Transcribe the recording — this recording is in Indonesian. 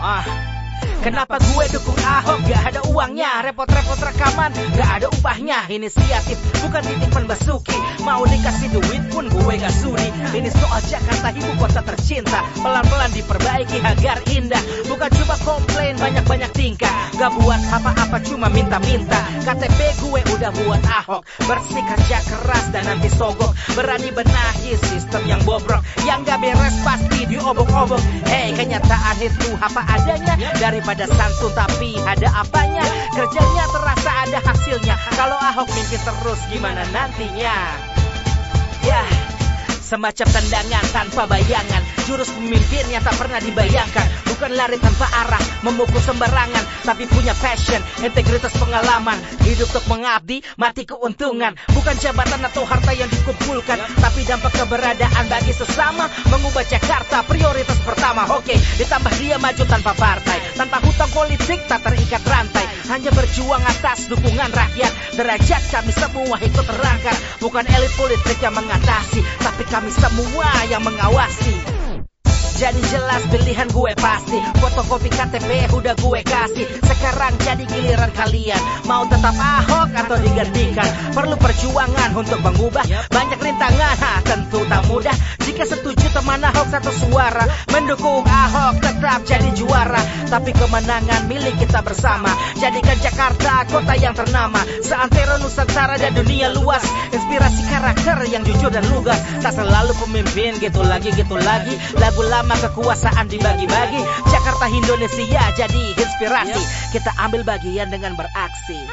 Ah, Kenapa gue dukung Ahok? Gak ada uangnya. Repot-repot rekaman. Gak ada upahnya. Inisiatif. Bukan titipan Basuki. Mau dikasih duit pun gue gak sudi. Ini soal Jakarta ibu kota tercinta. Pelan-pelan diperbaiki agar indah. Bukan cuma komplain banyak-banyak tingkah. Gak buat apa-apa cuma minta-minta. KTP gue udah buat Ahok. Bersih kerja keras dan nanti sogok. Berani benahi sistem yang bobrok. Yang gak beres pasti diobok-obok. Hei kenyataan itu apa adanya. Daripada santun tapi ada apanya. Kerjanya terasa ada hasilnya. Kalau Ahok mimpi terus gimana nantinya? Ya Semacam tendangan tanpa bayangan. Jurus pemimpinnya tak pernah dibayangkan. Bukan lari tanpa arah Memukul sembarangan Tapi punya passion Integritas pengalaman. Hidup untuk mengabdi Mati keuntungan. Bukan jabatan atau harta yang dikumpulkan Tapi dampak keberadaan bagi sesama. Mengubah Jakarta prioritas pertama. Oke ditambah dia maju tanpa partai. Tanpa hutang politik tak terikat rantai Hanya berjuang atas dukungan rakyat. Derajat kami semua ikut terangkat. Bukan elit politik yang mengatasi Tapi kami semua yang mengawasi. Jadi jelas pilihan gue pasti. Fotokopi KTP udah gue kasih. Sekarang jadi giliran kalian. Mau tetap Ahok atau digantikan? Perlu perjuangan untuk mengubah. Banyak rintangan, ha, tentu tak mudah. Jika setuju teman Ahok satu suara Mendukung Ahok tetap jadi juara. Tapi kemenangan milik kita bersama. Jadikan Jakarta kota yang ternama. Seantero Nusantara dan dunia luas. Inspirasi karakter yang jujur dan lugas. Tak selalu pemimpin gitu lagi gitu lagi. Lagu lama kekuasaan dibagi-bagi. Jakarta Indonesia jadi inspirasi. Kita ambil bagian dengan beraksi